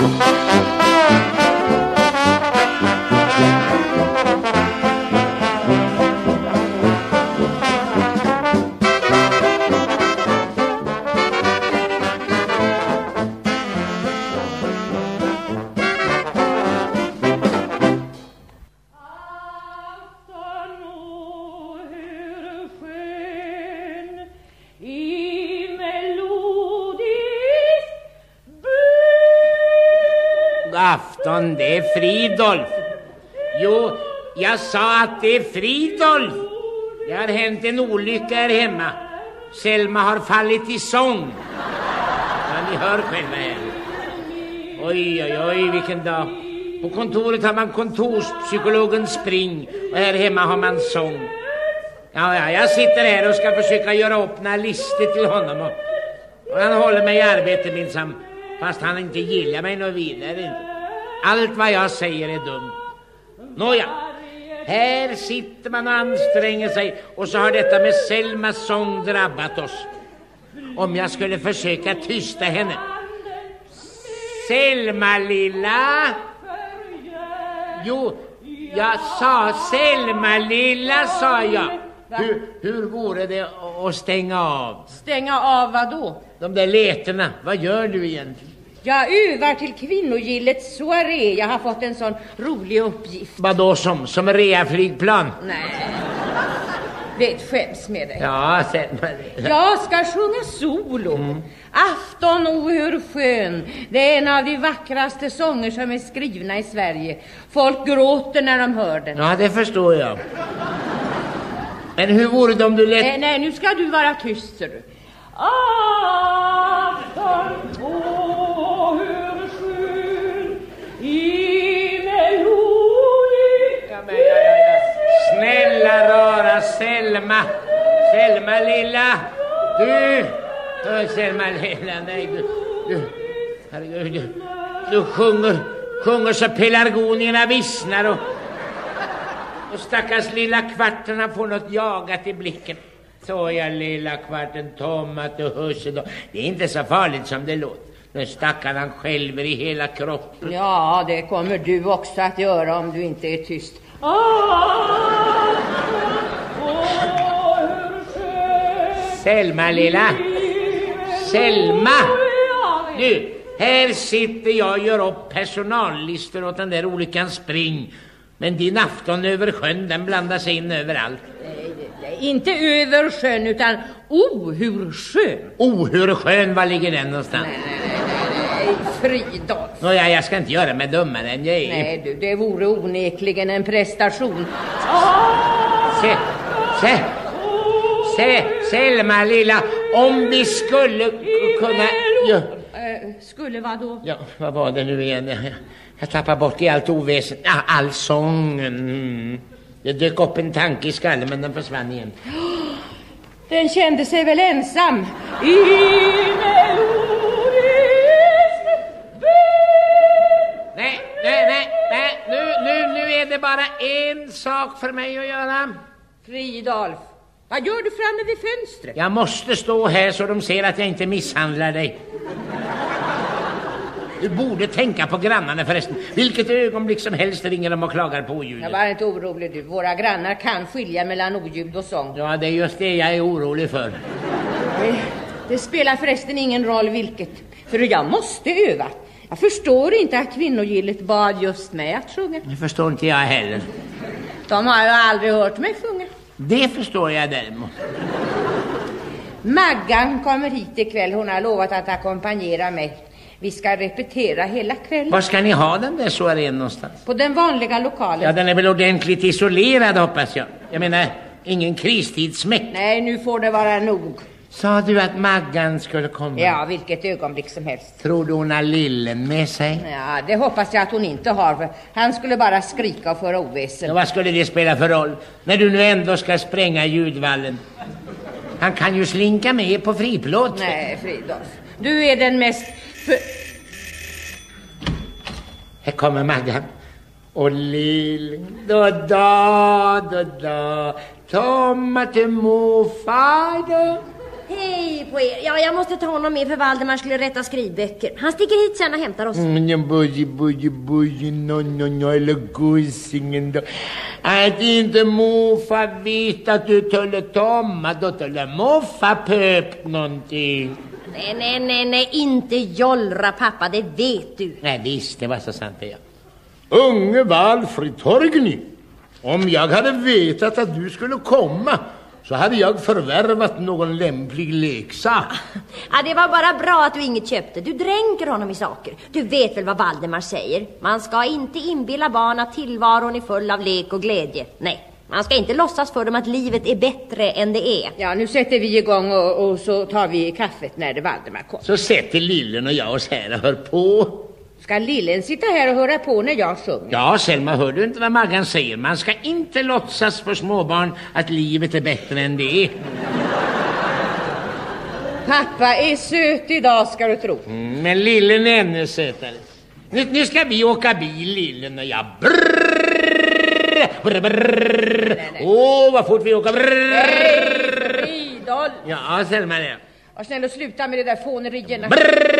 Afton Det är Fridolf. Jo, jag sa att det är Fridolf. Det har hänt en olycka här hemma. Selma har fallit i sång. Ja, ni hör själva här. Oj, oj, oj, vilken dag. På kontoret har man kontorspsykologen spring och här hemma har man sång. Ja, ja, jag sitter här och ska försöka göra upp några listor till honom och, och han håller mig i arbete minsann. Fast han inte gillar mig något vidare. Allt vad jag säger är dumt. Nåja, här sitter man och anstränger sig och så har detta med Selmas sång drabbat oss. Om jag skulle försöka tysta henne. Selma lilla. Jo, jag sa Selma lilla sa jag. Hur, hur vore det att stänga av Stänga av vad då? de där leterna? Vad gör du egentligen? Jag övar till kvinnogillets soaré. Jag har fått en sån rolig uppgift. Vad då som, som reaflygplan? Nej. Vet skäms med dig. Ja, lilla. Jag ska sjunga solo. Afton, o hur skön. Det är en av de vackraste sånger som är skrivna i Sverige. Folk gråter när de hör den. Ja, det förstår jag. Men hur vore det om du lät... Nej, nej, nu ska du vara tyst, ser du. Afton och Snälla rara Selma. Selma lilla. Du. Selma lilla, nej du. Du. Herregud, du, du sjunger, sjunger så pelargonierna vissnar och, och stackars lilla kvarten får något jagat i blicken. Så ja, lilla kvarten, tomat och husse då. Det är inte så farligt som det låter. Nu stackaren han skälver i hela kroppen. Ja, det kommer du också att göra om du inte är tyst. Selma lilla. Selma! Du, här sitter jag och gör upp personallistor åt den där olyckan Spring. Men din afton över sjön, den blandar sig in överallt. Inte över sjön, utan o, hur skön. Oh, hur skön, var ligger den någonstans? Nej, Fridolf. Nåja, jag ska inte göra mig dummare än jag är. Nej, du, det vore onekligen en prestation. Se, se, se, Selma lilla, om vi skulle kunna... Ja, Eh, skulle vad då? ja, vad var det nu igen? Jag, jag tappar bort i allt oväsen. Ah, all sång. Mm. Det dök upp en tanke i skallen, men den försvann igen. Den kände sig väl ensam. Nej, nej, nej, nej. Nu, nu, nu är det bara en sak för mig att göra. Fridolf, vad gör du framme vid fönstret? Jag måste stå här så de ser att jag inte misshandlar dig. Du borde tänka på grannarna förresten. Vilket ögonblick som helst ringer de och klagar på Jag oljudet. var inte orolig du. Våra grannar kan skilja mellan oljud och sång. Ja, det är just det jag är orolig för. Det, det spelar förresten ingen roll vilket. För jag måste öva. Jag förstår inte att kvinnogillet bad just mig att sjunga. Det förstår inte jag heller. De har ju aldrig hört mig sjunga. Det förstår jag däremot. Maggan kommer hit ikväll. Hon har lovat att ackompanjera mig. Vi ska repetera hela kvällen. Var ska ni ha den där soarén någonstans? På den vanliga lokalen. Ja, den är väl ordentligt isolerad hoppas jag. Jag menar, ingen kristidssmäck. Nej, nu får det vara nog. Sa du att Maggan skulle komma? Ja, vilket ögonblick som helst. Tror du hon har lillen med sig? Ja, det hoppas jag att hon inte har. För han skulle bara skrika och föra Ja, oväsen. vad skulle det spela för roll? När du nu ändå ska spränga ljudvallen. Han kan ju slinka med på friplåt. Nej, Fridolf. Du är den mest... För... Här kommer Maggan. Och lill, då da, då da, tomma till morfar på er. Ja, jag måste ta honom med för Valdemar skulle rätta skrivböcker. Han sticker hit sen och hämtar oss. Mm, Boje, boje, boje, no, no, no, eller gosingen då. Att inte morfar vet att du skulle komma, då skulle morfar pöp någonting. Nej, nej, nej, nej, inte jollra pappa, det vet du. Nej, visst, det var så sant det ja. Unge Valfrid Torgny, om jag hade vetat att du skulle komma så hade jag förvärvat någon lämplig leksak. Ja, det var bara bra att du inget köpte. Du dränker honom i saker. Du vet väl vad Valdemar säger? Man ska inte inbilla barn att tillvaron är full av lek och glädje. Nej, man ska inte låtsas för dem att livet är bättre än det är. Ja, nu sätter vi igång och, och så tar vi kaffet när det Valdemar kommer. Så sätter lillen och jag oss här och hör på. Ska lillen sitta här och höra på när jag sjunger? Ja, Selma, hör du inte vad Maggan säger? Man ska inte låtsas för småbarn att livet är bättre än det är. Pappa är söt idag ska du tro. Mm, men lillen är ännu sötare. Nu, nu ska vi åka bil, lillen och jag. Brrrr, brrr, brrr. Åh, vad fort vi åker. Brrr. Nej, Fridolf! Ja, Selma, det. Var snäll och sluta med det där fånerierna. Brrrr.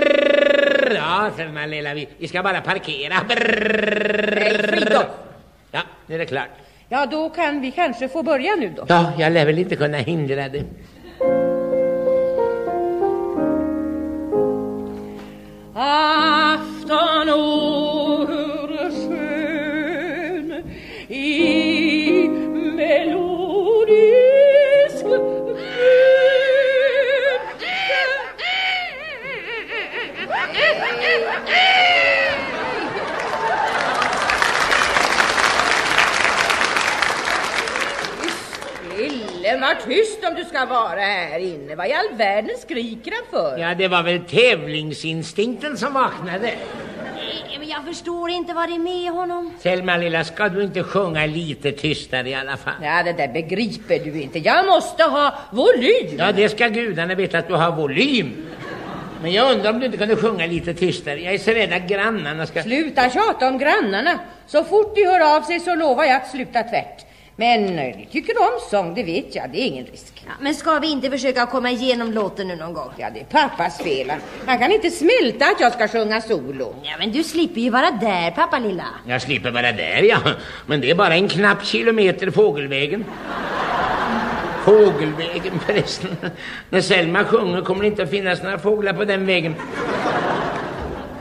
Ja, Selma, lilla, vi, vi ska bara parkera. Fridolf! Ja, nu är det klart. Ja, då kan vi kanske få börja nu då. Ja, jag lär väl inte kunna hindra det. Afton ska vara här inne. Vad i all världen skriker han för? Ja, det var väl tävlingsinstinkten som vaknade. Nej, men jag förstår inte vad det är med honom. Selma, lilla, ska du inte sjunga lite tystare i alla fall? Ja, det där begriper du inte. Jag måste ha volym. Ja, det ska gudarna veta att du har volym. Men jag undrar om du inte kunde sjunga lite tystare. Jag är så rädd att grannarna ska... Sluta tjata om grannarna. Så fort de hör av sig så lovar jag att sluta tvärt. Men eh, ni tycker om sång, det vet jag. Det är ingen risk. Ja, men ska vi inte försöka komma igenom låten nu någon gång? Ja, det är pappas fel. Han kan inte smälta att jag ska sjunga solo. Ja, men du slipper ju vara där, pappa lilla. Jag slipper vara där, ja. Men det är bara en knapp kilometer fågelvägen. Fågelvägen förresten. När Selma sjunger kommer det inte att finnas några fåglar på den vägen.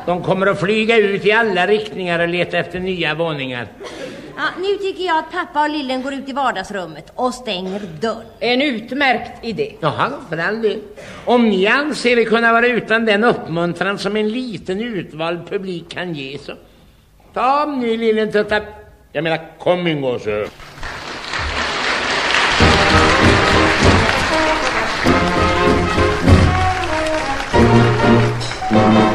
De kommer att flyga ut i alla riktningar och leta efter nya våningar. Ja, nu tycker jag att pappa och lillen går ut i vardagsrummet och stänger dörren. En utmärkt idé. Jaha, för all del. Om ni anser er kunna vara utan den uppmuntran som en liten utvald publik kan ge så ta nu lillen tutta. Jag menar, kom in gosse. i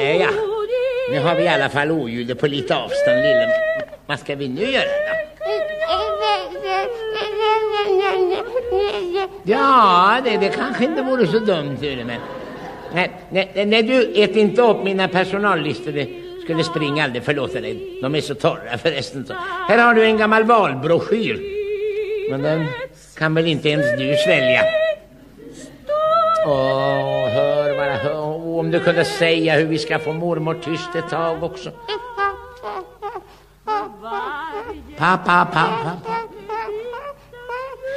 Där ja. Nu har vi i alla fall oljudet på lite avstånd lille. Vad ska vi nu göra då? Ja, det, det kanske inte vore så dumt, men... Nej, nej, nej, du, ät inte upp mina personallistor. Det skulle springa aldrig förlåta dig. De är så torra förresten. Så. Här har du en gammal valbroschyr. Men den kan väl inte ens du svälja? Åh, om du kunde säga hur vi ska få mormor tyst ett tag också. Pappa, pappa, pappa.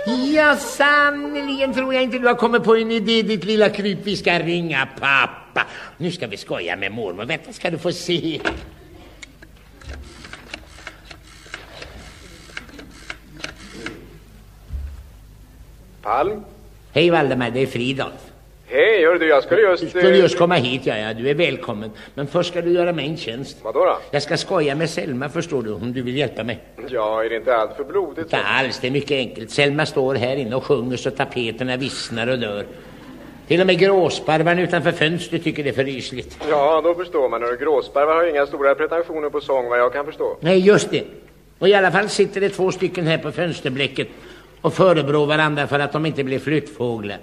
Ja, sannerligen tror jag inte du har kommit på en idé, ditt lilla kryp. Vi ska ringa pappa. Nu ska vi skoja med mormor. Vänta ska du få se. Palm? Hej Valdemar, det är Fridolf. Hej, hör du, jag skulle just... Du skulle eh, just komma hit, ja, ja, du är välkommen. Men först ska du göra mig en tjänst. Vadå då? Jag ska skoja med Selma, förstår du, om du vill hjälpa mig. Ja, är det inte allt för blodigt? Inte alls, det är mycket enkelt. Selma står här inne och sjunger så tapeterna vissnar och dör. Till och med gråsparvarna utanför fönstret tycker det är för rysligt. Ja, då förstår man. Och gråsparvar har ju inga stora pretensioner på sång, vad jag kan förstå. Nej, just det. Och i alla fall sitter det två stycken här på fönsterblecket och förebrår varandra för att de inte blir flyttfåglar.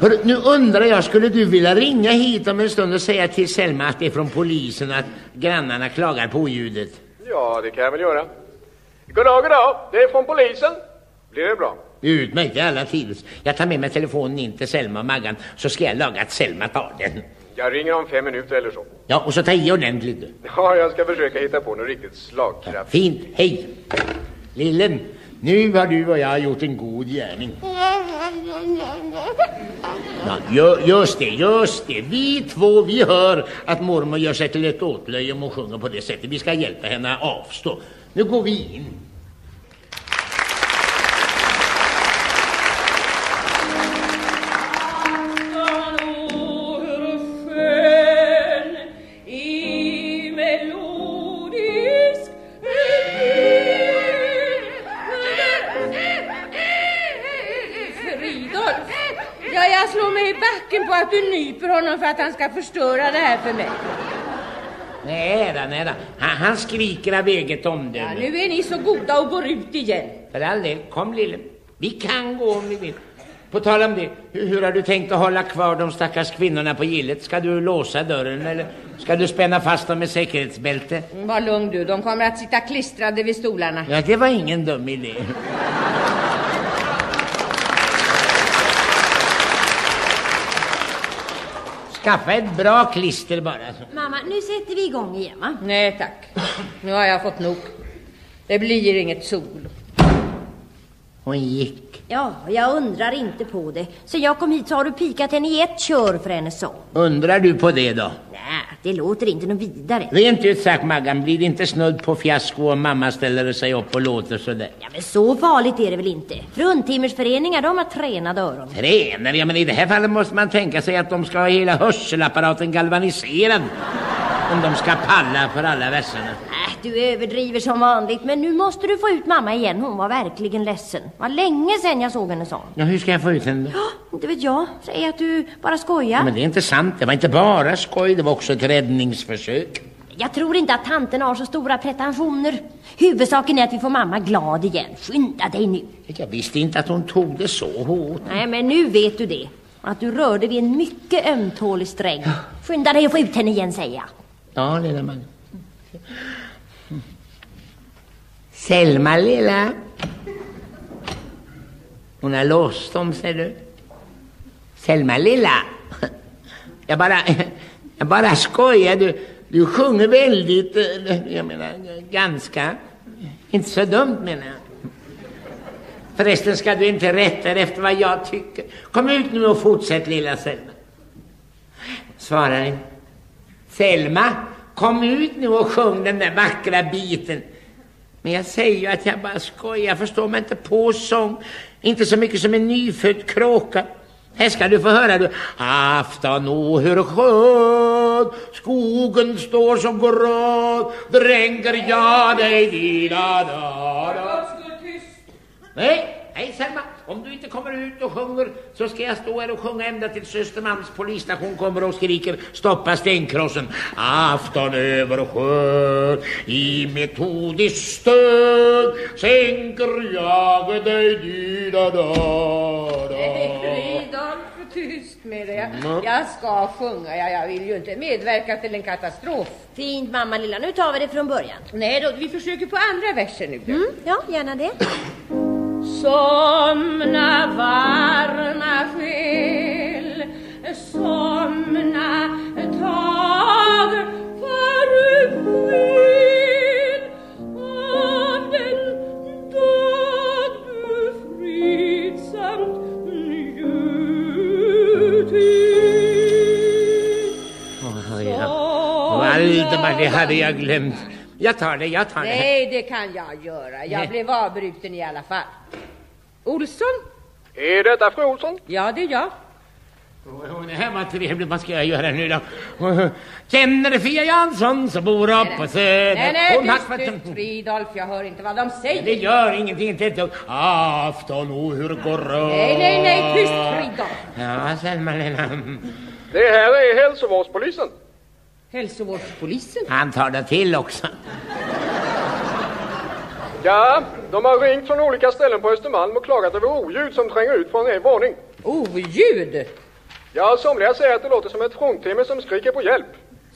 Hör, nu undrar jag, skulle du vilja ringa hit om en stund och säga till Selma att det är från polisen att grannarna klagar på ljudet? Ja, det kan jag väl göra. Goddag, goddag. Det är från polisen. Blir det bra? Utmärkt, i alla tider. Jag tar med mig telefonen in till Selma och Maggan så ska jag laga att Selma tar den. Jag ringer om fem minuter eller så. Ja, och så ta i ordentligt. Ja, jag ska försöka hitta på något riktigt slagkraftigt. Fint, hej! Lillen, nu har du och jag gjort en god gärning. Ja, just det, just det. Vi två, vi hör att mormor gör sig till ett åtlöje om hon sjunger på det sättet. Vi ska hjälpa henne att avstå. Nu går vi in. Backen på att du nyper honom för att han ska förstöra det här för mig. Nej då, nej då. Han, han skriker av eget Ja, omdöme. nu är ni så goda och går ut igen. För all del, kom lille. Vi kan gå om vi vill. På tal om det, hur, hur har du tänkt att hålla kvar de stackars kvinnorna på gillet? Ska du låsa dörren eller ska du spänna fast dem med säkerhetsbälte? Var lugn du, de kommer att sitta klistrade vid stolarna. Ja, det var ingen dum idé. Skaffa ett bra klister bara. Mamma, nu sätter vi igång igen va? Nej tack, nu har jag fått nog. Det blir inget sol. Hon gick. Ja, jag undrar inte på det. Så jag kom hit så har du pikat henne i ett kör för hennes sång. Undrar du på det då? Nej, det låter inte något vidare. Rent ut sagt Maggan, blir det inte snudd på fiasko om mamma ställer sig upp och låter sådär? Ja, men så farligt är det väl inte? Fruntimmersföreningar, de har tränade öron. Tränar, ja men i det här fallet måste man tänka sig att de ska ha hela hörselapparaten galvaniserad. Om de ska palla för alla verserna. Du överdriver som vanligt, men nu måste du få ut mamma igen. Hon var verkligen ledsen. Var länge sedan jag såg henne sån. Ja, hur ska jag få ut henne? Ja, inte vet jag. Säg att du bara skojar. Men det är inte sant, det var inte bara skoj, det var också ett räddningsförsök. Jag tror inte att tanten har så stora pretensioner. Huvudsaken är att vi får mamma glad igen. Skynda dig nu. Jag visste inte att hon tog det så hårt. Nej, men nu vet du det. Att du rörde vid en mycket ömtålig sträng. Skynda dig att få ut henne igen, säger jag. Ja, lilla man. Selma, lilla. Hon har låst dem, ser du. Selma, lilla. Jag bara, jag bara skojar. Du, du sjunger väldigt, eh, jag menar, ganska. Inte så dumt, menar jag. Förresten ska du inte rätta dig efter vad jag tycker. Kom ut nu och fortsätt, lilla Selma. Svarar inte. Selma, kom ut nu och sjung den där vackra biten. Men jag säger ju att jag bara skojar, förstår mig inte på sång. Inte så mycket som en nyfödd kråka. Här ska du få höra du. Afton, o hur skön, skogen står så grön, dränker jag dig di da da da. Nej, nej Selma, om du inte kommer ut och sjunger så ska jag stå här och sjunga ända till Söstermalms polisstation kommer och skriker stoppa stenkrossen. Afton över sjön i metodiskt stöd sänker jag dig di da da da. Fridolf, tyst med dig. Jag, jag ska sjunga, jag, jag vill ju inte medverka till en katastrof. Fint, mamma lilla. Nu tar vi det från början. Nej då, vi försöker på andra versen nu. Mm, ja, gärna det. Somna varma själ, somna tag för fred av den dag du fridsamt njutit. Åh, ja. Valdemar, det hade jag glömt. Jag tar det, jag tar det. Nej, det kan jag göra. Jag Nej. blev avbruten i alla fall. Olsson? Är detta fru Olsson? Ja, det är jag. Det här var trevligt. Vad ska jag göra nu då? Känner Fia Jansson som bor upp på Söder? Nej, nej, Hon har- tyst, tyst, Fridolf, jag hör inte vad de Det säger. gör ingenting. Inte ett. Afton, oh, hur går det? Nej, nej, nej, tyst, Fridolf. Ja, Selma lilla. Det här är hälsovårdspolisen. Hälsovårdspolisen? Han tar det till också. Ja, de har ringt från olika ställen på Östermalm och klagat över oljud som tränger ut från en våning. Oljud? Ja, somliga säger att det låter som ett fruntimmer som skriker på hjälp.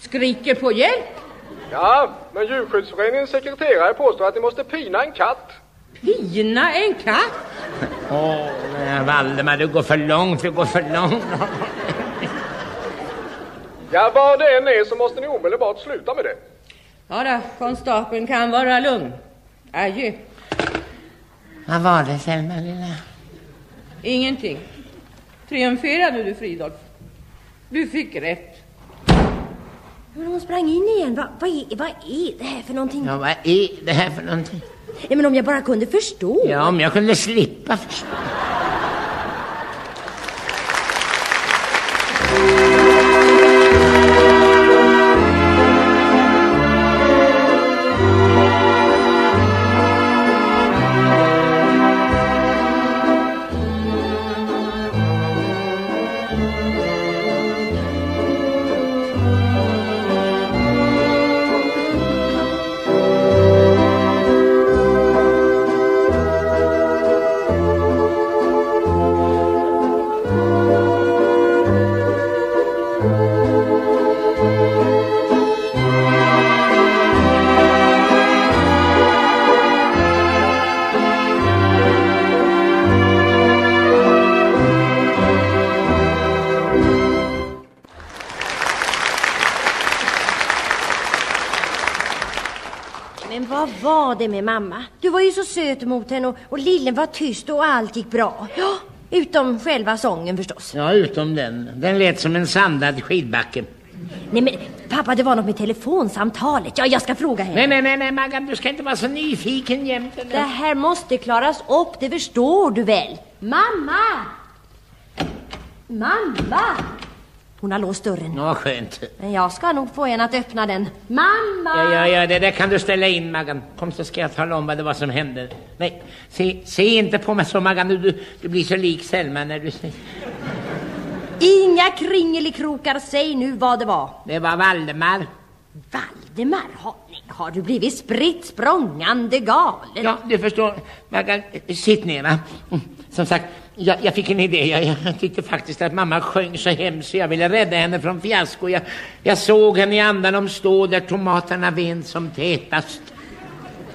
Skriker på hjälp? Ja, men djurskyddsföreningens sekreterare påstår att de måste pina en katt. Pina en katt? Åh, nej, Valdemar, du går för långt, du går för långt. Ja, vad det än är så måste ni omedelbart sluta med det. Ja då, konstapeln kan vara lugn. Adjö. Vad var det, Selma lilla? Ingenting. Triumferade du, Fridolf? Du fick rätt. Men hon sprang in igen. Va, vad, är, vad är det här för någonting? Ja, vad är det här för någonting? Nej, men om jag bara kunde förstå. Ja, om jag kunde slippa förstå. Vad var det med mamma? Du var ju så söt mot henne och, och lillen var tyst och allt gick bra. Ja, utom själva sången förstås. Ja, utom den. Den lät som en sandad skidbacke. Nej men pappa, det var något med telefonsamtalet. Ja, jag ska fråga henne. Nej, nej, nej, nej, Maggan, du ska inte vara så nyfiken jämt. Det här måste klaras upp, det förstår du väl? Mamma! Mamma! Hon har låst dörren. Ja, skönt. Men jag ska nog få henne att öppna den. Mamma! Ja, ja, ja, det där kan du ställa in, Maggan. Kom så ska jag tala om vad det var som hände. Nej, se, se inte på mig så, Maggan. Du, du, du blir så lik Selma när du säger... Inga kringelikrokar, säg nu vad det var. Det var Valdemar. Valdemar, har, har du blivit spritt språngande galen? Ja, du förstår. Maggan, sitt ner, va. Mm, Som sagt, jag, jag fick en idé. Jag, jag tyckte faktiskt att mamma sjöng så hemskt så jag ville rädda henne från fiasko. Jag, jag såg henne i andan stå där tomaterna ven som tätast.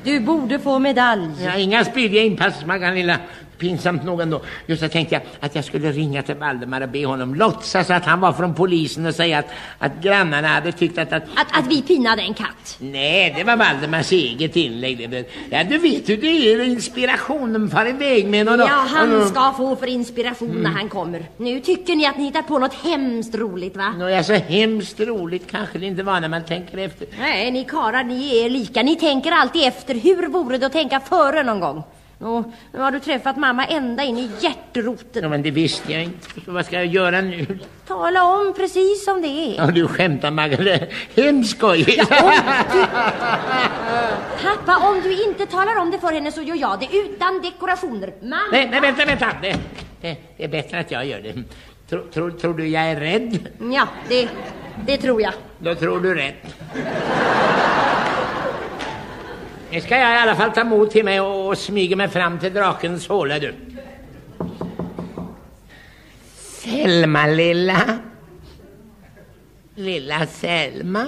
Du borde få medalj. Ja, inga spydiga inpass, Maggan lilla. Pinsamt nog ändå. Just så tänkte jag att jag skulle ringa till Valdemar och be honom låtsas att han var från polisen och säga att, att grannarna hade tyckt att, att Att, att vi pinade en katt. Nej, det var Valdemars eget inlägg. Ja, du vet hur det är. Inspirationen far iväg med någon. Ja, han ska få för inspiration när han kommer. Nu tycker ni att ni hittar på något hemskt roligt, va? Nå, ja, så hemskt roligt kanske det inte var när man tänker efter. Nej, ni karlar, ni är lika. Ni tänker alltid efter. Hur vore det att tänka före någon gång? Nå, nu har du träffat mamma ända in i hjärteroten. Ja, men det visste jag inte. Så vad ska jag göra nu? Tala om precis som det är. Ja, du skämtar, är Hemskt skojigt. Pappa, om du inte talar om det för henne så gör jag det utan dekorationer. Mamma! Nej, nej, vänta, vänta. Det, det, det är bättre att jag gör det. Tror, tror, tror du jag är rädd? Ja, det, det tror jag. Då tror du rätt. Nu ska jag i alla fall ta mod till mig och, och smyga mig fram till drakens håla du. Selma lilla. Lilla Selma.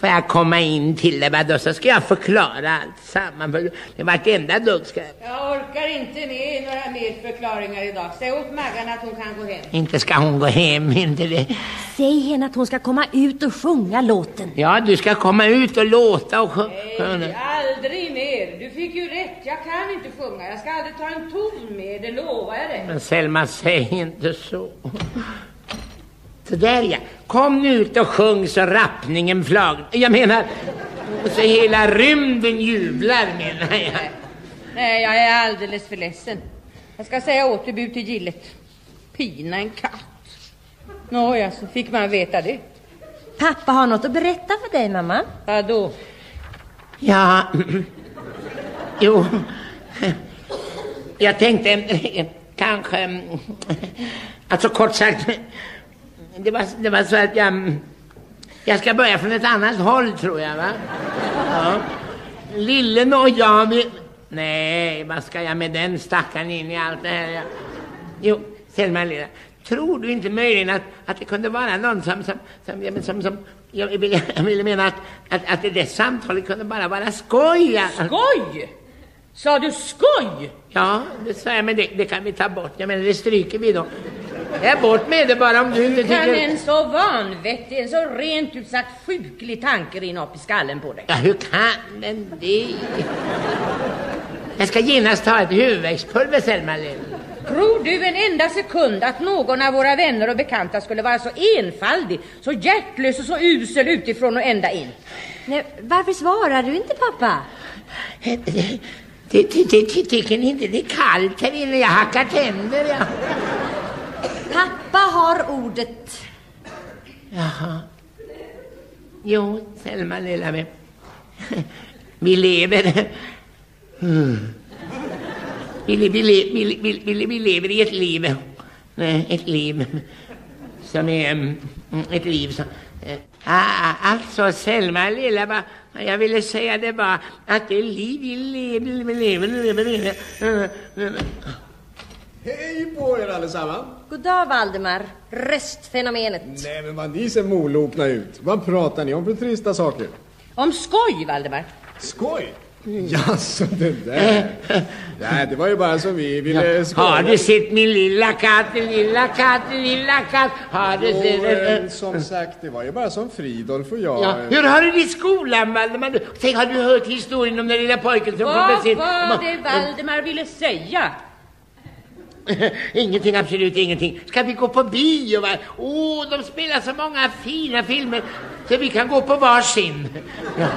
Får jag komma in till dig vadå så ska jag förklara allt samman. För det vartenda dugg ska jag... Jag orkar inte med några mer förklaringar idag. Säg åt Maggan att hon kan gå hem. Inte ska hon gå hem, inte det. Säg henne att hon ska komma ut och sjunga låten. Ja, du ska komma ut och låta och sjunga. Nej, aldrig mer. Du fick ju rätt. Jag kan inte sjunga. Jag ska aldrig ta en ton mer, det lovar jag dig. Men Selma, säg inte så. Så där ja. Kom nu ut och sjung så rappningen flag. Jag menar, så hela rymden jublar menar jag. Nej, jag är alldeles för ledsen. Jag ska säga återbud till gillet. pina en katt. Nåja, så fick man veta det. Pappa har något att berätta för dig, mamma. Vadå? Ja, jo. Jag tänkte eh, kanske, mm, alltså kort sagt, det var, det var så att jag, jag ska börja från ett annat håll tror jag va? Ja. Lillen och jag, vi, nej vad ska jag med den stackaren in i allt det här? Jag, jo, Selma lilla, tror du inte möjligen att, att det kunde vara någon som, som, som, som, som jag ville, jag ville mena att, att, att det där samtalet kunde bara vara skoj. Skoj? Sa du skoj? Ja, det sa jag, men det, det kan vi ta bort. Jag menar, det stryker vi då. Jag bort med det bara om du inte Kan tycker... en så vanvettig, en så rent ut sagt sjuklig tanke rinna upp i skallen på dig? Ja, hur kan den det? Jag ska genast ta ett huvudvärkspulver, Selma Lill. Tror du en enda sekund att någon av våra vänner och bekanta skulle vara så enfaldig, så hjärtlös och så usel utifrån och ända in? Nej, varför svarar du inte, pappa? Det, det, det, det, tycker ni inte det är kallt här inne? Jag hackar tänder, ja. Pappa har ordet. Jaha. Jo, Selma lilla vi, vi lever. Mm. Vi, le- vi, le- vi, vi, vi, lever i ett liv. Ett liv som är mm, ett liv som... Eh, ah, alltså Selma lilla, vad jag ville säga det var att det liv vi lever, lever, lever, lever. Hej på er allesammans! God dag, Valdemar. Röstfenomenet. Nej men vad ni ser molokna ut. Vad pratar ni om för trista saker? Om skoj, Valdemar. Skoj! Jaså det där? Nej det var ju bara som vi ville skoja. Har du sett min lilla katt, lilla katt, lilla katt? Har du Jo, sett... eh, som sagt, det var ju bara som Fridolf och jag... Ja, hur har du det i skolan, Valdemar? Tänk, har du hört historien om den lilla pojken som Vad kom med var det Valdemar ville säga? Ingenting, absolut ingenting. Ska vi gå på bio? va? Åh, de spelar så många fina filmer så vi kan gå på varsin. Ja.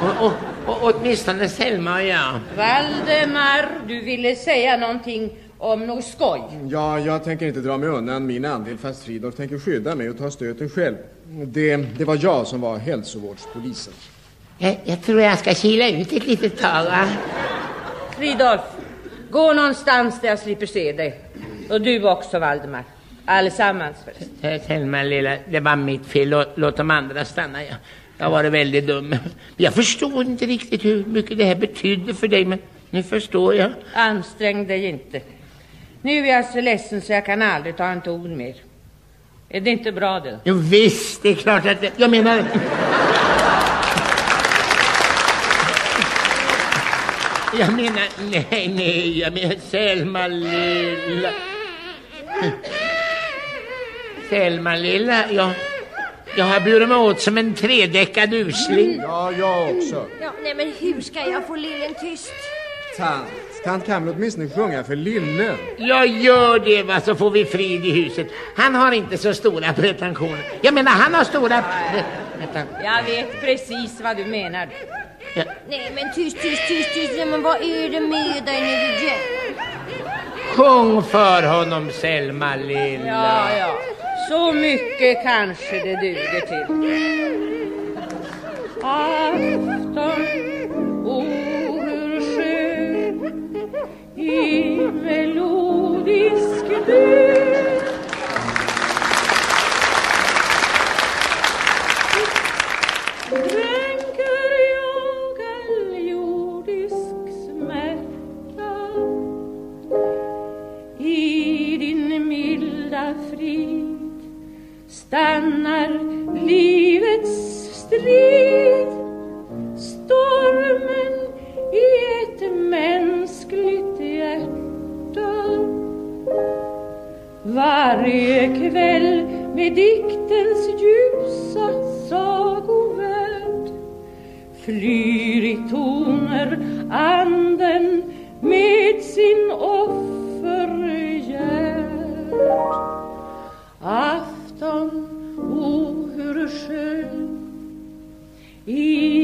Och, och, och åtminstone Selma och jag. Valdemar, du ville säga någonting om något skoj. Ja, jag tänker inte dra mig undan min andel fast Fridolf tänker skydda mig och ta stöten själv. Det, det var jag som var hälsovårdspolisen. Jag, jag tror jag ska kila ut ett litet tag. Va? Fridolf, gå någonstans där jag slipper se dig. Och du också, Valdemar. Allesammans förresten. Selma lilla, det var mitt fel. Låt, låt de andra stanna. Jag, jag var väldigt dum. Jag förstod inte riktigt hur mycket det här betydde för dig, men nu förstår jag. Ansträng dig inte. Nu är jag så ledsen så jag kan aldrig ta en ton mer. Är det inte bra det? Jo, visst, det är klart att det, Jag menar... Jag menar, nej, nej, jag menar Selma lilla. Selma lilla, jag, jag har burit mig åt som en tredäckad usling. Ja, jag också. Ja, nej, men hur ska jag få lillen tyst? Tant, tant kan väl åtminstone sjunga för lillen? Jag gör det va, så får vi frid i huset. Han har inte så stora pretensioner. Jag menar, han har stora pretensioner. Jag vet precis vad du menar. Nej, men tyst, tyst, tyst, tyst. Ja, men vad är det med dig nu igen? Sjung för honom, Selma lilla. Ja, ja. Så mycket kanske det duger till. Afton, o hur skön i melodisk bön stannar livets strid. Stormen i ett mänskligt hjärta. Varje kväll med diktens ljusa sagovärld flyr i toner hur skön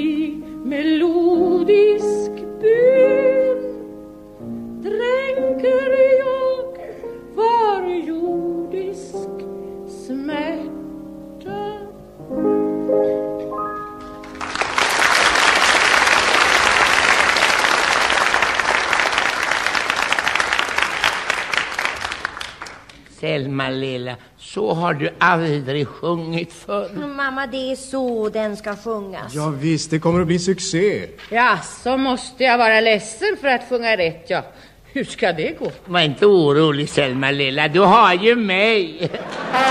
Selma lilla, så har du aldrig sjungit förr. Mamma, det är så den ska sjungas. Ja visst, det kommer att bli succé. Ja, så måste jag vara ledsen för att sjunga rätt, ja. Hur ska det gå? Var inte orolig Selma lilla, du har ju mig.